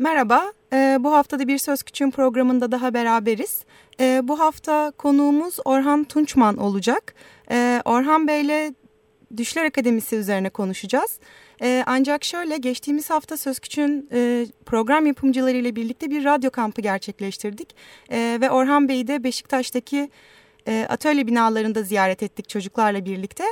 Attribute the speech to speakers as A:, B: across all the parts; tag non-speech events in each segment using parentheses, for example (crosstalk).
A: Merhaba, e, bu haftada Bir Söz Küçüğün programında daha beraberiz. E, bu hafta konuğumuz Orhan Tunçman olacak. E, Orhan Bey'le Düşler Akademisi üzerine konuşacağız. E, ancak şöyle, geçtiğimiz hafta Söz Küçüğün e, program yapımcılarıyla birlikte bir radyo kampı gerçekleştirdik. E, ve Orhan Bey'i de Beşiktaş'taki e, atölye binalarında ziyaret ettik çocuklarla birlikte.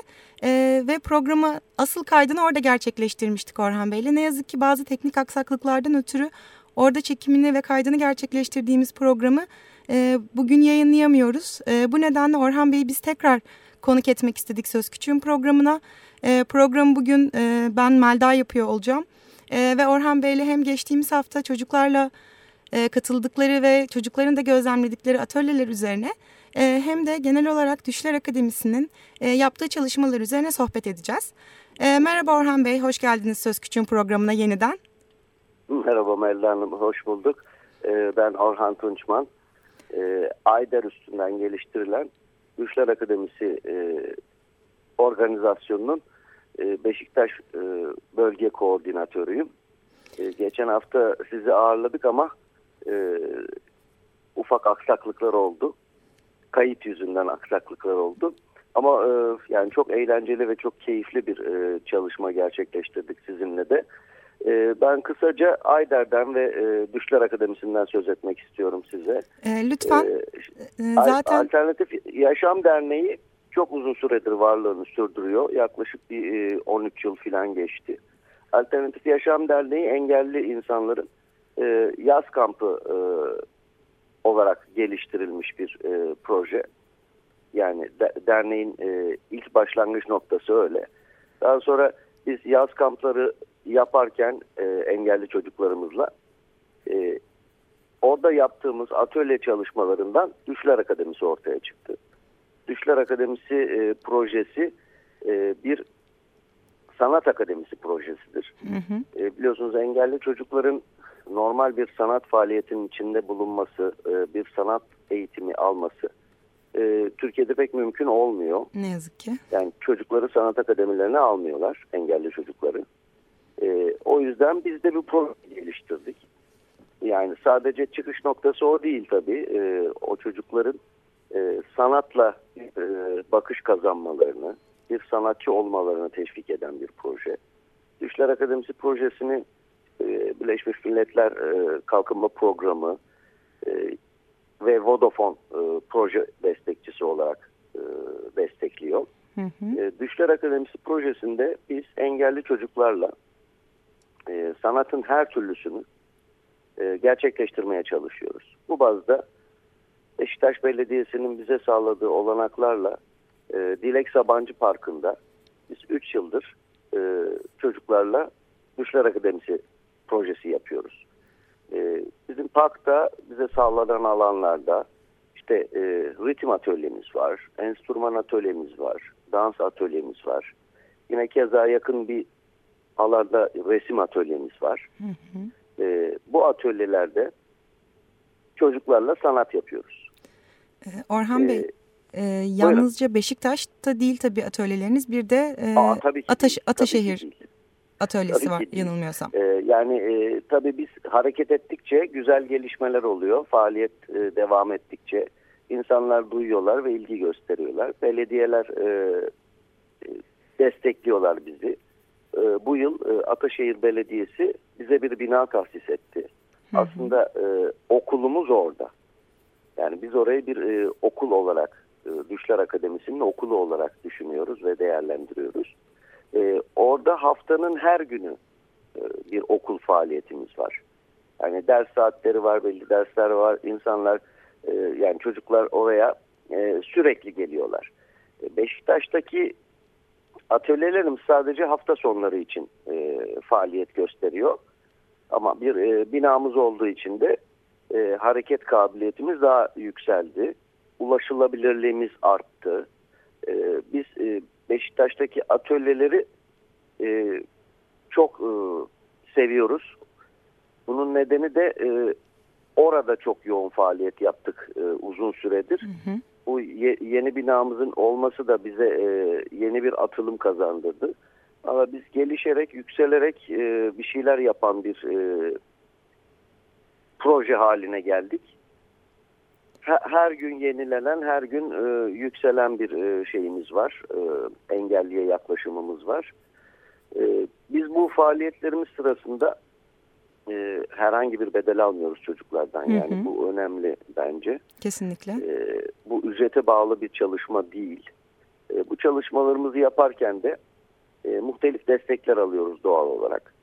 A: E, ve programı asıl kaydını orada gerçekleştirmiştik Orhan Bey'le. Ne yazık ki bazı teknik aksaklıklardan ötürü orada çekimini ve kaydını gerçekleştirdiğimiz programı e, bugün yayınlayamıyoruz. E, bu nedenle Orhan Bey'i biz tekrar konuk etmek istedik Söz Küçüğün programına. E, programı bugün e, ben Melda yapıyor olacağım. E, ve Orhan Bey'le hem geçtiğimiz hafta çocuklarla e, katıldıkları ve çocukların da gözlemledikleri atölyeler üzerine e, hem de genel olarak Düşler Akademisi'nin e, yaptığı çalışmalar üzerine sohbet edeceğiz. E, merhaba Orhan Bey, hoş geldiniz Söz Küçüğün programına yeniden.
B: Merhaba Melda Hanım, hoş bulduk. E, ben Orhan Tunçman. Ayder üstünden geliştirilen Düşler Akademisi e, organizasyonunun e, Beşiktaş bölge koordinatörüyüm. Geçen hafta sizi ağırladık ama e, ufak aksaklıklar oldu kayıt yüzünden aksaklıklar oldu. Ama e, yani çok eğlenceli ve çok keyifli bir e, çalışma gerçekleştirdik sizinle de. E, ben kısaca Ayder'den ve e, Düşler Akademisi'nden söz etmek istiyorum size.
A: E, lütfen. E, e zaten
B: Alternatif Yaşam Derneği çok uzun süredir varlığını sürdürüyor. Yaklaşık bir e, 13 yıl falan geçti. Alternatif Yaşam Derneği engelli insanların e, yaz kampı e, olarak geliştirilmiş bir e, proje. Yani de, derneğin e, ilk başlangıç noktası öyle. Daha sonra biz yaz kampları yaparken e, engelli çocuklarımızla e, orada yaptığımız atölye çalışmalarından Düşler Akademisi ortaya çıktı. Düşler Akademisi e, projesi e, bir sanat akademisi projesidir. Hı hı. E, biliyorsunuz engelli çocukların normal bir sanat faaliyetinin içinde bulunması, e, bir sanat eğitimi alması e, Türkiye'de pek mümkün olmuyor.
A: Ne yazık ki.
B: Yani çocukları sanat akademilerine almıyorlar, engelli çocukları. E, o yüzden biz de bir program geliştirdik. Yani sadece çıkış noktası o değil tabii. O çocukların sanatla bakış kazanmalarını, bir sanatçı olmalarını teşvik eden bir proje. Düşler Akademisi projesini e, Birleşmiş Milletler e, Kalkınma Programı e, ve Vodafone proje destekçisi olarak destekliyor. Hı hı. Düşler Akademisi projesinde biz engelli çocuklarla sanatın her türlüsünü gerçekleştirmeye çalışıyoruz. Bu bazda Beşiktaş Belediyesi'nin bize sağladığı olanaklarla Dilek Sabancı Parkı'nda biz 3 yıldır çocuklarla Düşler Akademisi projesi yapıyoruz. E, bizim parkta bize sağlanan alanlarda işte e, ritim atölyemiz var, enstrüman atölyemiz var, dans atölyemiz var. Yine keza yakın bir alanda resim atölyemiz var. Hı hı. E, bu atölyelerde çocuklarla sanat yapıyoruz.
A: Ee, Orhan ee, Bey, e, yalnızca buyurun. Beşiktaş'ta değil tabii atölyeleriniz bir de e, Aa, tabii Ataş, Ataşehir tabii atölyesi tabii var ki, yanılmıyorsam.
B: E, yani e, tabii biz hareket ettikçe güzel gelişmeler oluyor. Faaliyet e, devam ettikçe insanlar duyuyorlar ve ilgi gösteriyorlar. Belediyeler e, e destekliyorlar bizi. E, bu yıl e, Ataşehir Belediyesi bize bir bina tahsis etti. Hı hı. Aslında e, okulumuz orada. Yani biz orayı bir e, okul olarak, e, Düşler Akademisi'nin okulu olarak düşünüyoruz ve değerlendiriyoruz. E, orada haftanın her günü bir okul faaliyetimiz var. Yani ders saatleri var, belli dersler var. İnsanlar e, yani çocuklar oraya e, sürekli geliyorlar. E, Beşiktaş'taki atölyelerimiz sadece hafta sonları için e, faaliyet gösteriyor. Ama bir e, binamız olduğu için de e, hareket kabiliyetimiz daha yükseldi. Ulaşılabilirliğimiz arttı. E, biz e, Beşiktaş'taki atölyeleri e, çok e, seviyoruz. Bunun nedeni de e, orada çok yoğun faaliyet yaptık e, uzun süredir. Hı hı. Bu ye, yeni binamızın olması da bize e, yeni bir atılım kazandırdı. Ama biz gelişerek, yükselerek e, bir şeyler yapan bir e, proje haline geldik. Her gün yenilenen, her gün e, yükselen bir e, şeyimiz var. E, engelliye yaklaşımımız var. E, biz bu faaliyetlerimiz sırasında e, herhangi bir bedel almıyoruz çocuklardan. Hı hı. Yani bu önemli bence.
A: Kesinlikle.
B: E, bu ücrete bağlı bir çalışma değil. E, bu çalışmalarımızı yaparken de e, muhtelif destekler alıyoruz doğal olarak.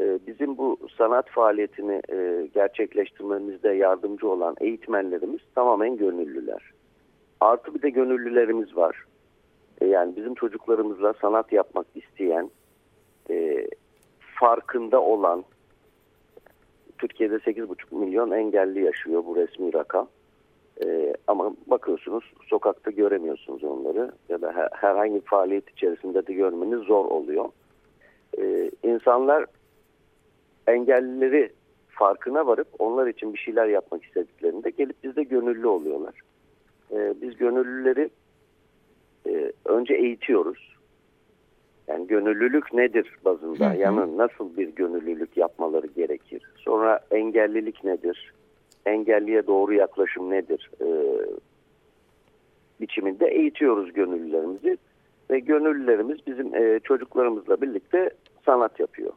B: E, bizim bu sanat faaliyetini e, gerçekleştirmemizde yardımcı olan eğitmenlerimiz tamamen gönüllüler. Artı bir de gönüllülerimiz var. E, yani bizim çocuklarımızla sanat yapmak isteyen, e, farkında olan, Türkiye'de 8,5 milyon engelli yaşıyor bu resmi rakam. Ee, ama bakıyorsunuz sokakta göremiyorsunuz onları ya da her, herhangi bir faaliyet içerisinde de görmeniz zor oluyor. Ee, insanlar engellileri farkına varıp onlar için bir şeyler yapmak istediklerinde gelip bizde gönüllü oluyorlar. Ee, biz gönüllüleri e, önce eğitiyoruz. Yani gönüllülük nedir bazında? Hı hı. Yani nasıl bir gönüllülük yapmaları gerekir? Sonra engellilik nedir? Engelliye doğru yaklaşım nedir? Ee, biçiminde eğitiyoruz gönüllülerimizi ve gönüllülerimiz bizim e, çocuklarımızla birlikte sanat yapıyor.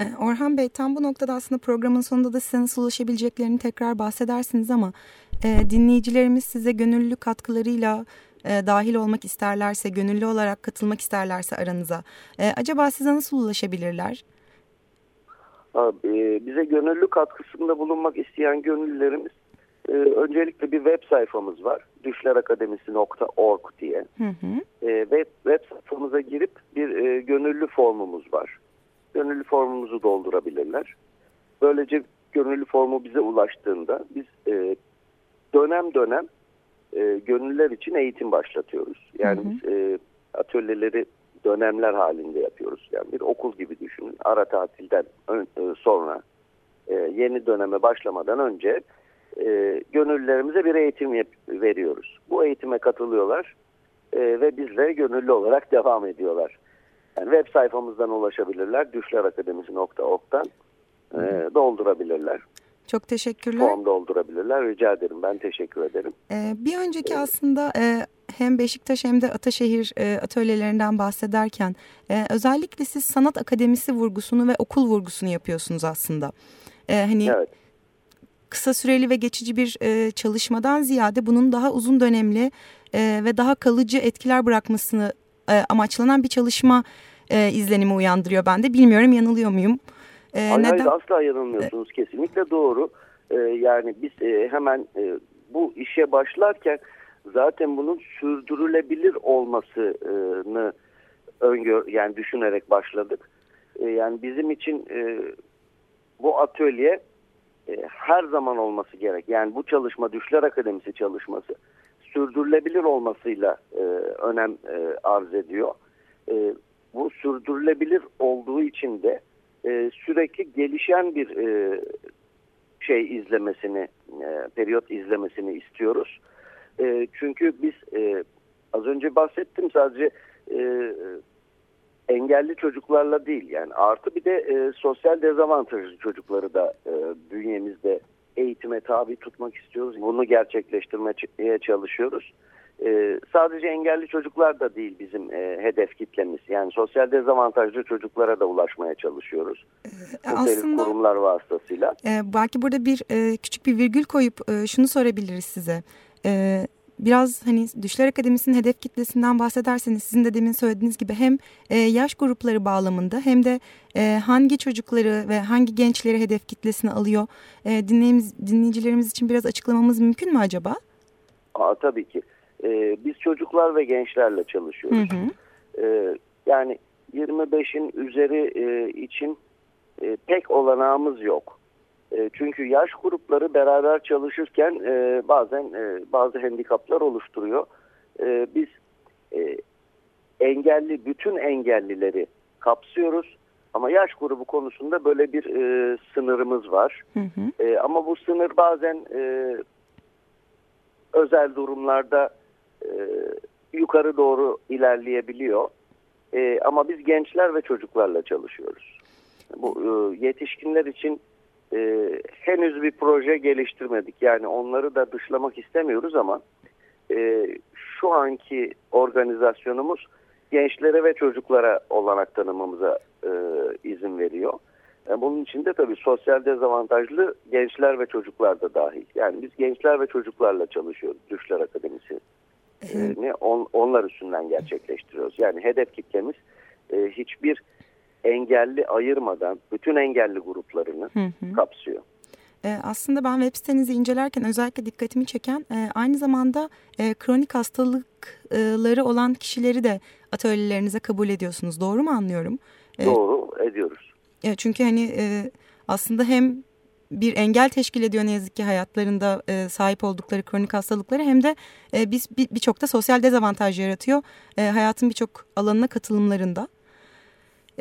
A: E, Orhan Bey tam bu noktada aslında programın sonunda da size nasıl ulaşabileceklerini tekrar bahsedersiniz ama e, dinleyicilerimiz size gönüllü katkılarıyla e, dahil olmak isterlerse, gönüllü olarak katılmak isterlerse aranıza e, acaba size nasıl ulaşabilirler?
B: Abi, bize gönüllü katkısında bulunmak isteyen gönüllülerimiz e, öncelikle bir web sayfamız var. düşlerakademisi.org diye. Hı hı. E, web, web sayfamıza girip bir e, gönüllü formumuz var. Gönüllü formumuzu doldurabilirler. Böylece gönüllü formu bize ulaştığında biz e, dönem dönem e, gönüllüler için eğitim başlatıyoruz. Yani hı hı. biz e, atölyeleri dönemler halinde yapıyoruz. Yani bir okul gibi düşünün. Ara tatilden ön, e, sonra e, yeni döneme başlamadan önce e, gönüllülerimize bir eğitim yap, veriyoruz. Bu eğitime katılıyorlar e, ve bizle gönüllü olarak devam ediyorlar. Yani web sayfamızdan ulaşabilirler. Düşlerakademisi.org'dan e, doldurabilirler.
A: Çok teşekkürler.
B: Form doldurabilirler. Rica ederim. Ben teşekkür ederim.
A: Ee, bir önceki evet. aslında e, hem Beşiktaş hem de Ataşehir e, atölyelerinden bahsederken e, özellikle siz sanat akademisi vurgusunu ve okul vurgusunu yapıyorsunuz aslında. E, hani evet. kısa süreli ve geçici bir e, çalışmadan ziyade bunun daha uzun dönemli e, ve daha kalıcı etkiler bırakmasını e, amaçlanan bir çalışma e, izlenimi uyandırıyor bende. Bilmiyorum yanılıyor muyum?
B: E, hayır, neden? hayır asla yanılmıyorsunuz. E, Kesinlikle doğru. E, yani biz e, hemen e, bu işe başlarken zaten bunun sürdürülebilir olmasını öngör yani düşünerek başladık. E, yani bizim için e, bu atölye e, her zaman olması gerek. Yani bu çalışma Düşler Akademisi çalışması sürdürülebilir olmasıyla e, önem e, arz ediyor. E, bu sürdürülebilir olduğu için de e, sürekli gelişen bir e, şey izlemesini, e, periyot izlemesini istiyoruz. E, çünkü biz e, az önce bahsettim sadece e, engelli çocuklarla değil yani artı bir de e, sosyal dezavantajlı çocukları da e, bünyemizde eğitime tabi tutmak istiyoruz. Bunu gerçekleştirmeye çalışıyoruz. Ee, sadece engelli çocuklar da değil bizim e, hedef kitlemiz. Yani sosyal dezavantajlı çocuklara da ulaşmaya çalışıyoruz. Ee, aslında kurumlar vasıtasıyla.
A: E, belki burada bir e, küçük bir virgül koyup e, şunu sorabiliriz size. E, biraz hani Düşler Akademisi'nin hedef kitlesinden bahsederseniz sizin de demin söylediğiniz gibi hem e, yaş grupları bağlamında hem de e, hangi çocukları ve hangi gençleri hedef kitlesine alıyor e, dinleyicilerimiz için biraz açıklamamız mümkün mü acaba?
B: Aa, tabii ki. E, biz çocuklar ve gençlerle çalışıyoruz. Hı hı. E, yani 25'in üzeri e, için e, pek olanağımız yok. E, çünkü yaş grupları beraber çalışırken e, bazen e, bazı handikaplar oluşturuyor. E, biz e, engelli, bütün engellileri kapsıyoruz. Ama yaş grubu konusunda böyle bir e, sınırımız var. Hı hı. E, ama bu sınır bazen e, özel durumlarda e, yukarı doğru ilerleyebiliyor. E, ama biz gençler ve çocuklarla çalışıyoruz. Bu e, yetişkinler için e, henüz bir proje geliştirmedik. Yani onları da dışlamak istemiyoruz ama e, şu anki organizasyonumuz gençlere ve çocuklara olanak tanımamıza e, izin veriyor. E, bunun için de tabii sosyal dezavantajlı gençler ve çocuklar da dahil. Yani biz gençler ve çocuklarla çalışıyoruz Düşler Akademisi. E, on, onlar üstünden gerçekleştiriyoruz. Yani hedef kitlemiz e, hiçbir engelli ayırmadan bütün engelli gruplarını hı hı. kapsıyor.
A: E, aslında ben web sitenizi incelerken özellikle dikkatimi çeken e, aynı zamanda e, kronik hastalıkları olan kişileri de atölyelerinize kabul ediyorsunuz. Doğru mu anlıyorum?
B: E, Doğru ediyoruz.
A: Çünkü hani aslında hem bir engel teşkil ediyor ne yazık ki hayatlarında e, sahip oldukları kronik hastalıkları hem de e, biz birçok bir da sosyal dezavantaj yaratıyor e, hayatın birçok alanına katılımlarında.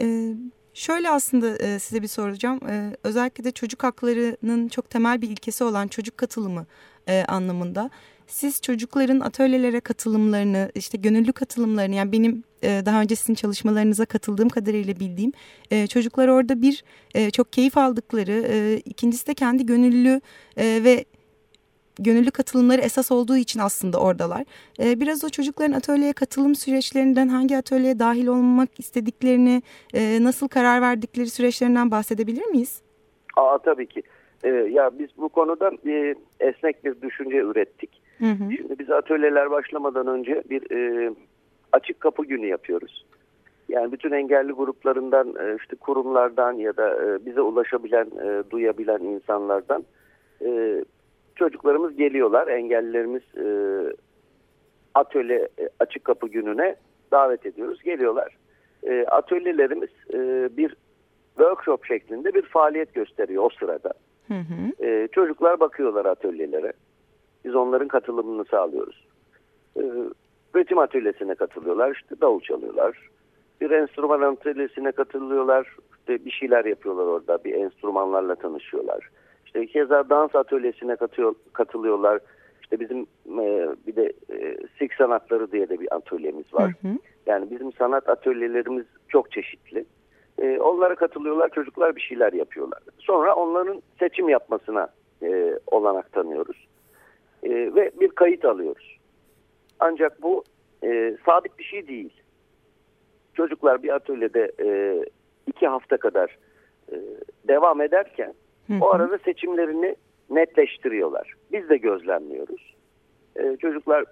A: E, şöyle aslında e, size bir soracağım. E, özellikle de çocuk haklarının çok temel bir ilkesi olan çocuk katılımı e, anlamında. Siz çocukların atölyelere katılımlarını, işte gönüllü katılımlarını yani benim e, daha önce sizin çalışmalarınıza katıldığım kadarıyla bildiğim e, çocuklar orada bir e, çok keyif aldıkları, ikincisi de kendi gönüllü ve gönüllü katılımları esas olduğu için aslında oradalar. Biraz o çocukların atölyeye katılım süreçlerinden hangi atölyeye dahil olmak istediklerini, nasıl karar verdikleri süreçlerinden bahsedebilir miyiz?
B: Aa tabii ki. Ya biz bu konuda e, esnek bir düşünce ürettik. Hı hı. Şimdi biz atölyeler başlamadan önce bir e, açık kapı günü yapıyoruz. Yani bütün engelli gruplarından, e, işte kurumlardan ya da e, bize ulaşabilen, e, duyabilen insanlardan çocuklarımız geliyorlar. Engellilerimiz atölye açık kapı gününe davet ediyoruz. Geliyorlar. Atölyelerimiz bir workshop şeklinde bir faaliyet gösteriyor o sırada. Hı hı. Çocuklar bakıyorlar atölyelere. Biz onların katılımını sağlıyoruz. E, üretim atölyesine katılıyorlar. İşte davul çalıyorlar. Bir enstrüman atölyesine katılıyorlar. İşte bir şeyler yapıyorlar orada. Bir enstrümanlarla tanışıyorlar. İşte keza dans atölyesine katıyor, katılıyorlar. İşte bizim e, bir de e, Sik Sanatları diye de bir atölyemiz var. Hı hı. Yani bizim sanat atölyelerimiz çok çeşitli. E, onlara katılıyorlar, çocuklar bir şeyler yapıyorlar. Sonra onların seçim yapmasına e, olanak tanıyoruz. E, ve bir kayıt alıyoruz. Ancak bu e, sabit bir şey değil. Çocuklar bir atölyede e, iki hafta kadar e, devam ederken o arada seçimlerini netleştiriyorlar. Biz de gözlemliyoruz. Ee, çocuklar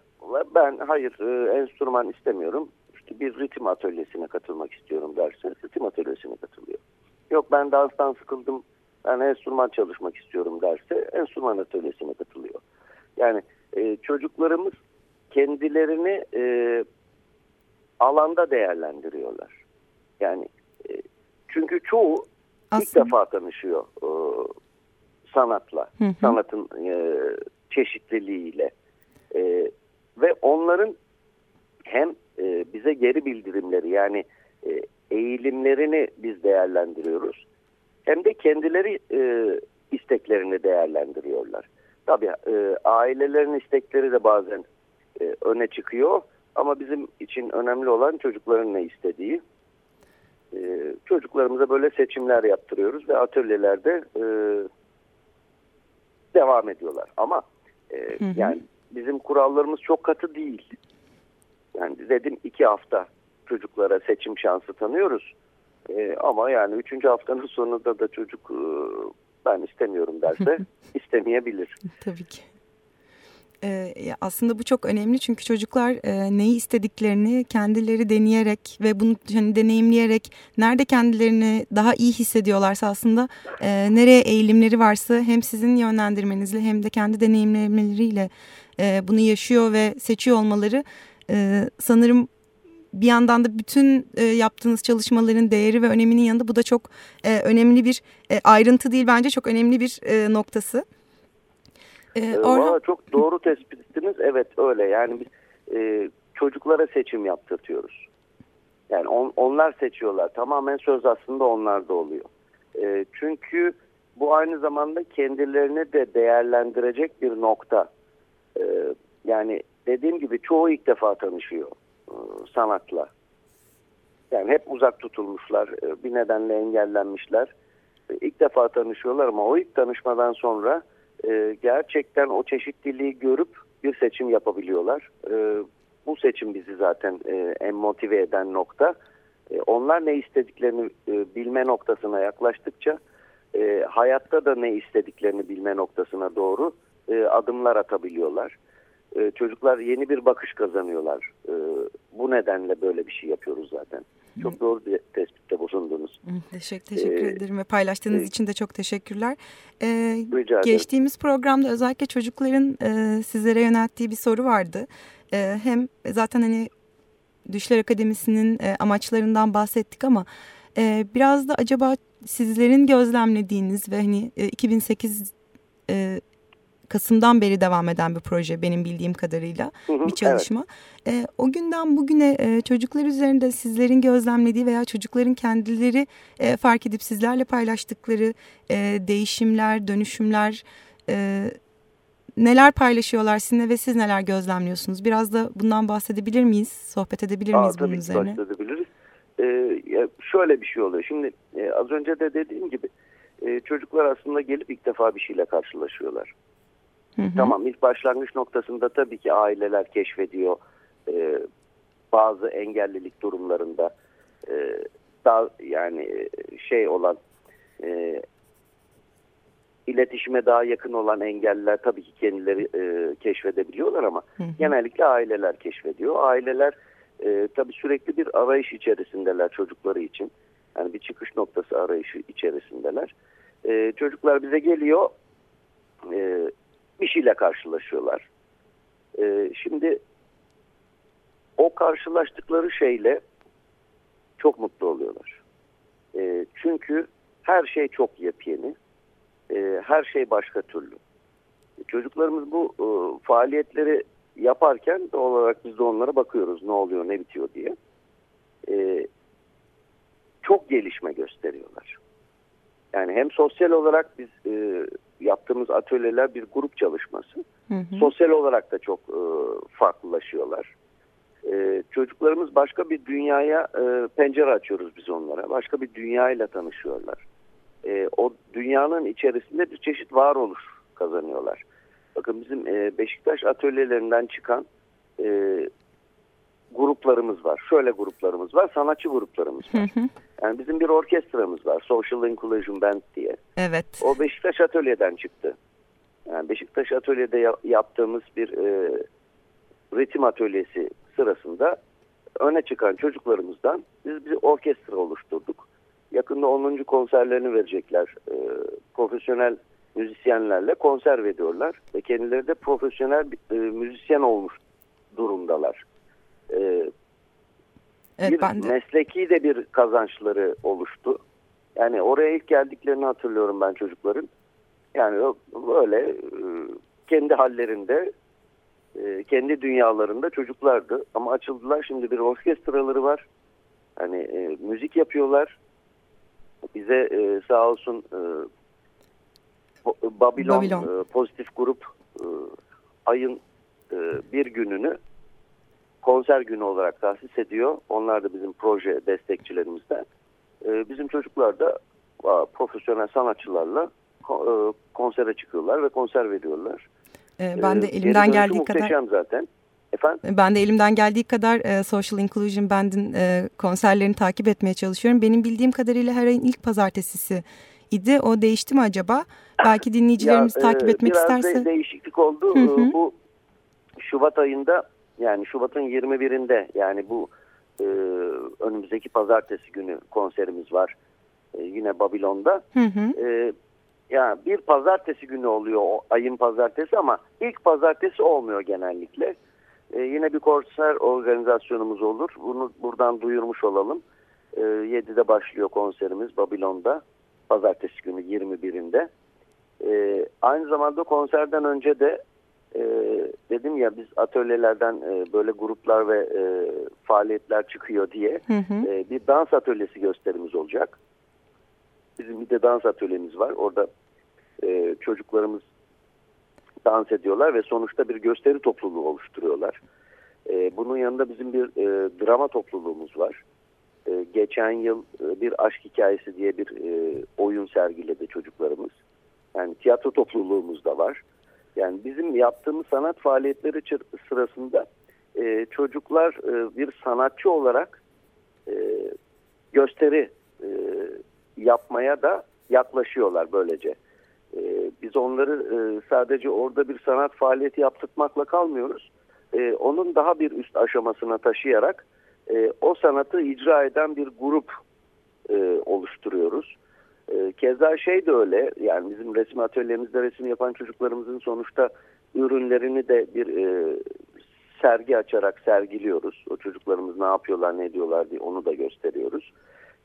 B: ben hayır e, enstrüman istemiyorum. İşte bir ritim atölyesine katılmak istiyorum derse ritim atölyesine katılıyor. Yok ben danstan sıkıldım ben enstrüman çalışmak istiyorum derse enstrüman atölyesine katılıyor. Yani e, çocuklarımız kendilerini e, alanda değerlendiriyorlar. Yani e, çünkü çoğu aslında. İlk defa tanışıyor e, sanatla, hı hı. sanatın e, çeşitliliğiyle. E, ve onların hem e, bize geri bildirimleri yani e, eğilimlerini biz değerlendiriyoruz. Hem de kendileri e, isteklerini değerlendiriyorlar. Tabii e, ailelerin istekleri de bazen e, öne çıkıyor. Ama bizim için önemli olan çocukların ne istediği e, çocuklarımıza böyle seçimler yaptırıyoruz ve atölyelerde e, devam ediyorlar. Ama e, hı hı. yani bizim kurallarımız çok katı değil. Yani dedim iki hafta çocuklara seçim şansı tanıyoruz. E, ama yani üçüncü haftanın sonunda da çocuk e, ben istemiyorum derse (laughs) istemeyebilir.
A: Tabii ki. E, aslında bu çok önemli çünkü çocuklar e, neyi istediklerini kendileri deneyerek ve bunu hani deneyimleyerek nerede kendilerini daha iyi hissediyorlarsa aslında e, nereye eğilimleri varsa hem sizin yönlendirmenizle hem de kendi deneyimlemeleriyle e, bunu yaşıyor ve seçiyor olmaları e, sanırım bir yandan da bütün e, yaptığınız çalışmaların değeri ve öneminin yanında bu da çok e, önemli bir e, ayrıntı değil bence çok önemli bir e, noktası.
B: Ee, Orhan... Çok doğru tespitiniz. Evet öyle. Yani biz e, çocuklara seçim yaptırtıyoruz. Yani on, onlar seçiyorlar. Tamamen söz aslında onlarda oluyor. E, çünkü bu aynı zamanda kendilerini de değerlendirecek bir nokta. E, yani dediğim gibi çoğu ilk defa tanışıyor e, sanatla. Yani hep uzak tutulmuşlar. E, bir nedenle engellenmişler. ilk defa tanışıyorlar ama o ilk tanışmadan sonra e, gerçekten o çeşitliliği görüp bir seçim yapabiliyorlar. E, bu seçim bizi zaten e, en motive eden nokta. E, onlar ne istediklerini e, bilme noktasına yaklaştıkça e, hayatta da ne istediklerini bilme noktasına doğru e, adımlar atabiliyorlar. E, çocuklar yeni bir bakış kazanıyorlar. Bu nedenle böyle bir şey yapıyoruz zaten. Çok doğru bir tespitte bulundunuz.
A: Teşekkür, teşekkür ee, ederim ve paylaştığınız e, için de çok teşekkürler. Ee, geçtiğimiz programda özellikle çocukların e, sizlere yönelttiği bir soru vardı. E, hem zaten hani Düşler Akademisi'nin e, amaçlarından bahsettik ama e, biraz da acaba sizlerin gözlemlediğiniz ve hani e, 2008 e, Kasım'dan beri devam eden bir proje benim bildiğim kadarıyla hı hı, bir çalışma. Evet. E, o günden bugüne e, çocuklar üzerinde sizlerin gözlemlediği veya çocukların kendileri e, fark edip sizlerle paylaştıkları e, değişimler, dönüşümler e, neler paylaşıyorlar sizinle ve siz neler gözlemliyorsunuz? Biraz da bundan bahsedebilir miyiz? Sohbet edebilir miyiz
B: Aa, bunun
A: üzerine?
B: Tabii bahsedebiliriz. Ee, şöyle bir şey oluyor. Şimdi e, az önce de dediğim gibi e, çocuklar aslında gelip ilk defa bir şeyle karşılaşıyorlar. Hı hı. Tamam ilk başlangıç noktasında tabii ki aileler keşfediyor e, bazı engellilik durumlarında e, daha yani şey olan e, iletişime daha yakın olan engelliler tabii ki kendileri e, keşfedebiliyorlar ama hı hı. genellikle aileler keşfediyor. Aileler e, tabii sürekli bir arayış içerisindeler çocukları için. Yani bir çıkış noktası arayışı içerisindeler. E, çocuklar bize geliyor e, bir şeyle karşılaşıyorlar. E, şimdi o karşılaştıkları şeyle çok mutlu oluyorlar. E, çünkü her şey çok yepyeni. E, her şey başka türlü. Çocuklarımız bu e, faaliyetleri yaparken doğal olarak biz de onlara bakıyoruz ne oluyor ne bitiyor diye. E, çok gelişme gösteriyorlar. Yani hem sosyal olarak biz e, yaptığımız atölyeler bir grup çalışması. Hı hı. Sosyal olarak da çok e, farklılaşıyorlar. E, çocuklarımız başka bir dünyaya e, pencere açıyoruz biz onlara. Başka bir dünyayla tanışıyorlar. E, o dünyanın içerisinde bir çeşit varoluş kazanıyorlar. Bakın bizim e, Beşiktaş atölyelerinden çıkan e, gruplarımız var. Şöyle gruplarımız var. Sanatçı gruplarımız var. Yani bizim bir orkestramız var. Social Inclusion Band diye.
A: Evet.
B: O Beşiktaş Atölye'den çıktı. Yani Beşiktaş Atölye'de yaptığımız bir e, ritim atölyesi sırasında öne çıkan çocuklarımızdan biz bir orkestra oluşturduk. Yakında 10. konserlerini verecekler. E, profesyonel müzisyenlerle konser veriyorlar. Ve kendileri de profesyonel e, müzisyen olmuş durumdalar. E, Evet, bir ben de. mesleki de bir kazançları oluştu. Yani oraya ilk geldiklerini hatırlıyorum ben çocukların. Yani böyle e, kendi hallerinde, e, kendi dünyalarında çocuklardı. Ama açıldılar şimdi bir orkestraları var. Hani e, müzik yapıyorlar. Bize sağ olsun Babylon, Babylon. pozitif grup ayın bir gününü konser günü olarak tahsis ediyor. Onlar da bizim proje destekçilerimizden. E, bizim çocuklar da a, profesyonel sanatçılarla ko, e, konsere çıkıyorlar ve konser veriyorlar.
A: E, ben de ee, elimden geldiği kadar
B: zaten. Efendim?
A: Ben de elimden geldiği kadar e, Social Inclusion Band'in e, konserlerini takip etmeye çalışıyorum. Benim bildiğim kadarıyla her ayın ilk pazartesisi idi. O değişti mi acaba? Belki dinleyicilerimiz ya, takip e, etmek
B: biraz
A: isterse.
B: Biraz de değişiklik oldu. Hı hı. Bu Şubat ayında yani Şubat'ın 21'inde yani bu e, önümüzdeki pazartesi günü konserimiz var. E, yine Babilon'da. Hı hı. E, yani bir pazartesi günü oluyor o ayın pazartesi ama ilk pazartesi olmuyor genellikle. E, yine bir konser organizasyonumuz olur. Bunu buradan duyurmuş olalım. E, 7'de başlıyor konserimiz Babilon'da. Pazartesi günü 21'inde. E, aynı zamanda konserden önce de e, dedim ya biz atölyelerden e, böyle gruplar ve e, faaliyetler çıkıyor diye hı hı. E, bir dans atölyesi gösterimiz olacak. Bizim bir de dans atölyemiz var. Orada e, çocuklarımız dans ediyorlar ve sonuçta bir gösteri topluluğu oluşturuyorlar. E, bunun yanında bizim bir e, drama topluluğumuz var. E, geçen yıl e, bir aşk hikayesi diye bir e, oyun sergiledi çocuklarımız. Yani tiyatro topluluğumuz da var. Yani bizim yaptığımız sanat faaliyetleri sırasında e, çocuklar e, bir sanatçı olarak e, gösteri e, yapmaya da yaklaşıyorlar böylece. E, biz onları e, sadece orada bir sanat faaliyeti yaptırmakla kalmıyoruz. E, onun daha bir üst aşamasına taşıyarak e, o sanatı icra eden bir grup e, oluşturuyoruz. E, keza şey de öyle yani bizim resim atölyemizde resim yapan çocuklarımızın sonuçta ürünlerini de bir e, sergi açarak sergiliyoruz. O çocuklarımız ne yapıyorlar ne ediyorlar diye onu da gösteriyoruz.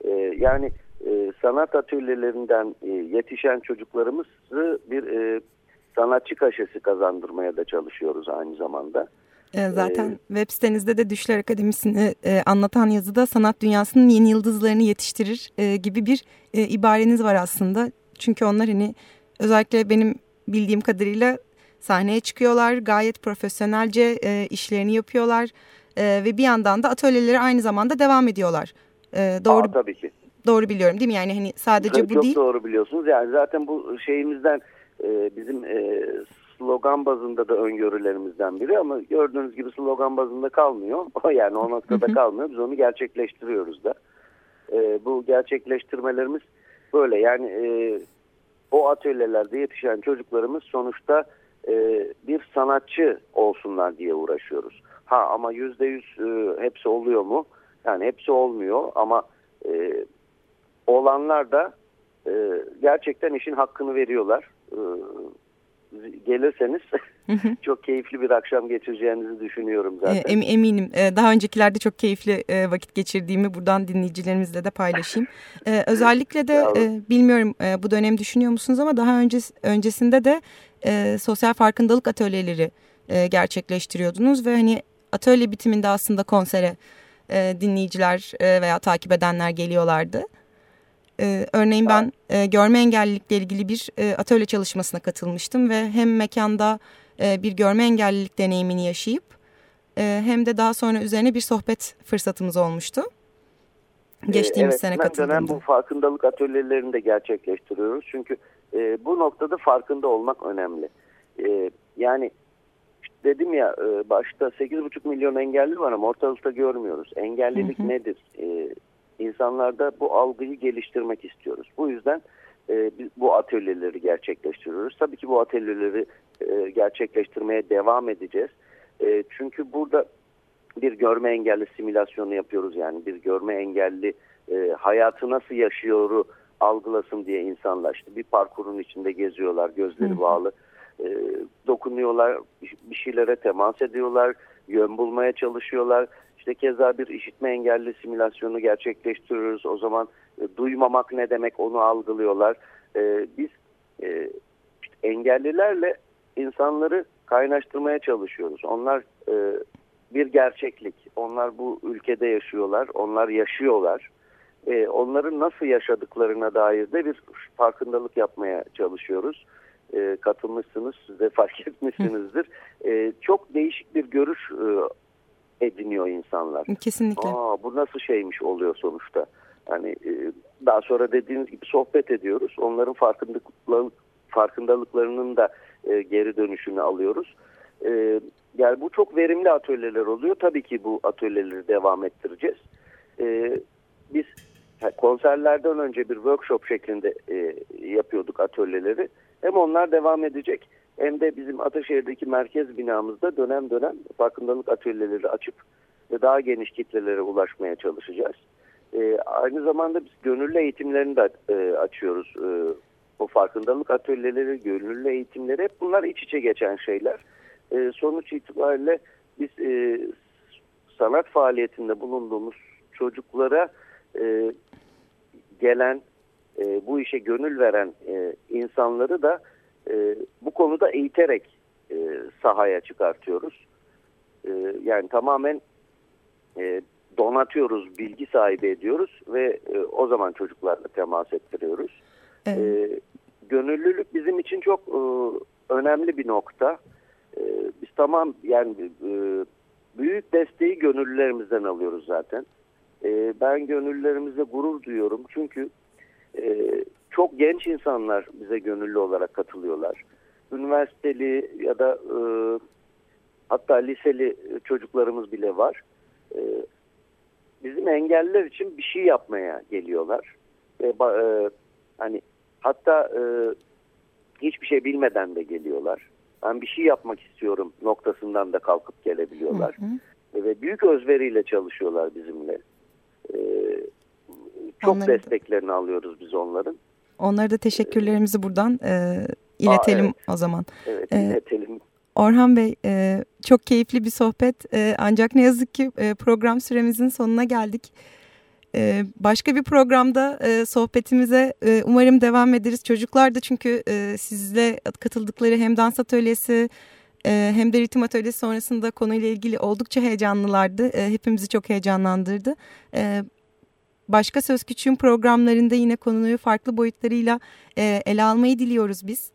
B: E, yani e, sanat atölyelerinden e, yetişen çocuklarımızı bir e, sanatçı kaşesi kazandırmaya da çalışıyoruz aynı zamanda.
A: E, zaten ee, web sitenizde de Düşler Akademisi'ni e, anlatan yazıda sanat dünyasının yeni yıldızlarını yetiştirir e, gibi bir e, ibareniz var aslında. Çünkü onlar hani özellikle benim bildiğim kadarıyla sahneye çıkıyorlar. Gayet profesyonelce işlerini yapıyorlar. E, ve bir yandan da atölyeleri aynı zamanda devam ediyorlar.
B: Doğru, Aa, tabii ki.
A: Doğru biliyorum değil mi? Yani hani sadece
B: Çok
A: bu değil.
B: Çok doğru biliyorsunuz. Yani zaten bu şeyimizden bizim slogan bazında da öngörülerimizden biri ama gördüğünüz gibi slogan bazında kalmıyor. (laughs) O yani o noktada kalmıyor. Biz onu gerçekleştiriyoruz da. E, bu gerçekleştirmelerimiz böyle yani e, o atölyelerde yetişen çocuklarımız sonuçta e, bir sanatçı olsunlar diye uğraşıyoruz. Ha ama yüzde yüz e, hepsi oluyor mu? Yani hepsi olmuyor ama e, olanlar da e, gerçekten işin hakkını veriyorlar. E, gelirseniz (laughs) çok keyifli bir akşam geçireceğinizi düşünüyorum zaten.
A: Em, eminim. Daha öncekilerde çok keyifli vakit geçirdiğimi buradan dinleyicilerimizle de paylaşayım. Özellikle de bilmiyorum bu dönem düşünüyor musunuz ama daha önce öncesinde de sosyal farkındalık atölyeleri gerçekleştiriyordunuz ve hani atölye bitiminde aslında konsere dinleyiciler veya takip edenler geliyorlardı. Ee, örneğin ben e, görme engellilikle ilgili bir e, atölye çalışmasına katılmıştım ve hem mekanda e, bir görme engellilik deneyimini yaşayıp e, hem de daha sonra üzerine bir sohbet fırsatımız olmuştu.
B: Ee, Geçtiğimiz evet, sene katıldığımda. Dönem bu farkındalık atölyelerini de gerçekleştiriyoruz. Çünkü e, bu noktada farkında olmak önemli. E, yani dedim ya e, başta 8,5 milyon engelli var ama ortalıkta görmüyoruz. Engellilik hı hı. nedir? E, insanlarda bu algıyı geliştirmek istiyoruz. Bu yüzden e, biz bu atölyeleri gerçekleştiriyoruz. Tabii ki bu atölyeleri e, gerçekleştirmeye devam edeceğiz. E, çünkü burada bir görme engelli simülasyonu yapıyoruz. Yani bir görme engelli e, hayatı nasıl yaşıyoru algılasın diye insanlar işte bir parkurun içinde geziyorlar, gözleri bağlı. E, dokunuyorlar, bir şeylere temas ediyorlar, yön bulmaya çalışıyorlar. İşte keza bir işitme engelli simülasyonu gerçekleştiriyoruz. O zaman e, duymamak ne demek onu algılıyorlar. E, biz e, işte engellilerle insanları kaynaştırmaya çalışıyoruz. Onlar e, bir gerçeklik. Onlar bu ülkede yaşıyorlar. Onlar yaşıyorlar. E, onların nasıl yaşadıklarına dair de bir farkındalık yapmaya çalışıyoruz. E, katılmışsınız, siz de fark (laughs) etmişsinizdir. E, çok değişik bir görüş e, ediniyor insanlar.
A: Kesinlikle.
B: Aa, bu nasıl şeymiş oluyor sonuçta. Yani e, daha sonra dediğiniz gibi sohbet ediyoruz. Onların farkındalık, farkındalıklarının da e, geri dönüşünü alıyoruz. E, yani bu çok verimli atölyeler oluyor. Tabii ki bu atölyeleri devam ettireceğiz. biz konserlerden önce bir workshop şeklinde yapıyorduk atölyeleri. Hem onlar devam edecek hem de bizim Ataşehir'deki merkez binamızda dönem dönem farkındalık atölyeleri açıp daha geniş kitlelere ulaşmaya çalışacağız. E, aynı zamanda biz gönüllü eğitimlerini de e, açıyoruz. E, o farkındalık atölyeleri, gönüllü eğitimleri hep bunlar iç içe geçen şeyler. E, sonuç itibariyle biz e, sanat faaliyetinde bulunduğumuz çocuklara e, gelen, e, bu işe gönül veren e, insanları da e, bu konuda eğiterek e, sahaya çıkartıyoruz. E, yani tamamen e, donatıyoruz, bilgi sahibi ediyoruz ve e, o zaman çocuklarla temas ettiriyoruz. Evet. E, gönüllülük bizim için çok e, önemli bir nokta. E, biz tamam yani e, büyük desteği gönüllülerimizden alıyoruz zaten. E, ben gönüllerimizle gurur duyuyorum. Çünkü e, çok genç insanlar bize gönüllü olarak katılıyorlar. Üniversiteli ya da e, hatta liseli çocuklarımız bile var. E, bizim engelliler için bir şey yapmaya geliyorlar. E, e, hani hatta e, hiçbir şey bilmeden de geliyorlar. Ben bir şey yapmak istiyorum noktasından da kalkıp gelebiliyorlar. Hı hı. Ve büyük özveriyle çalışıyorlar bizimle. E, çok Onları desteklerini alıyoruz biz onların.
A: Onlara da teşekkürlerimizi buradan e, iletelim Aa, evet. o zaman.
B: Evet e, iletelim.
A: Orhan Bey e, çok keyifli bir sohbet e, ancak ne yazık ki e, program süremizin sonuna geldik. E, başka bir programda e, sohbetimize e, umarım devam ederiz. Çocuklar da çünkü e, sizle katıldıkları hem dans atölyesi e, hem de ritim atölyesi sonrasında konuyla ilgili oldukça heyecanlılardı. E, hepimizi çok heyecanlandırdı. E, başka Söz Küçüğün programlarında yine konuyu farklı boyutlarıyla e, ele almayı diliyoruz biz.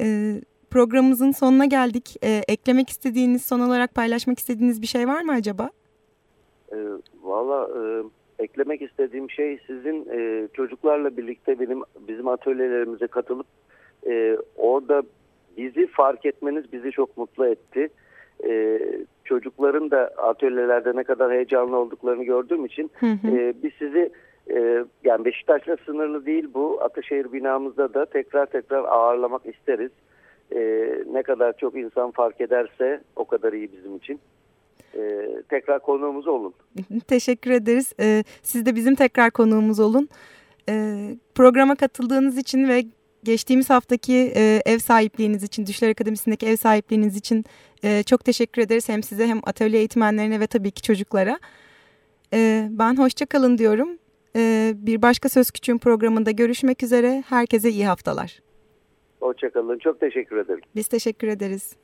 A: E, programımızın sonuna geldik. E, eklemek istediğiniz, son olarak paylaşmak istediğiniz bir şey var mı acaba?
B: E, Valla e, eklemek istediğim şey sizin e, çocuklarla birlikte benim bizim atölyelerimize katılıp e, orada bizi fark etmeniz bizi çok mutlu etti. E, çocukların da atölyelerde ne kadar heyecanlı olduklarını gördüğüm için hı hı. E, biz sizi e, yani Beşiktaş'la sınırlı değil bu Ataşehir binamızda da tekrar tekrar ağırlamak isteriz. E, ne kadar çok insan fark ederse o kadar iyi bizim için. Ee, tekrar konuğumuz olun. (laughs)
A: Teşekkür ederiz. Ee, siz de bizim tekrar konuğumuz olun. Ee, programa katıldığınız için ve geçtiğimiz haftaki e, ev sahipliğiniz için, Düşler Akademisi'ndeki ev sahipliğiniz için e, çok teşekkür ederiz. Hem size hem atölye eğitmenlerine ve tabii ki çocuklara. E, ben hoşça kalın diyorum. E, bir başka Söz Küçüğün programında görüşmek üzere. Herkese iyi haftalar.
B: Hoşçakalın. Çok teşekkür ederim.
A: Biz teşekkür ederiz.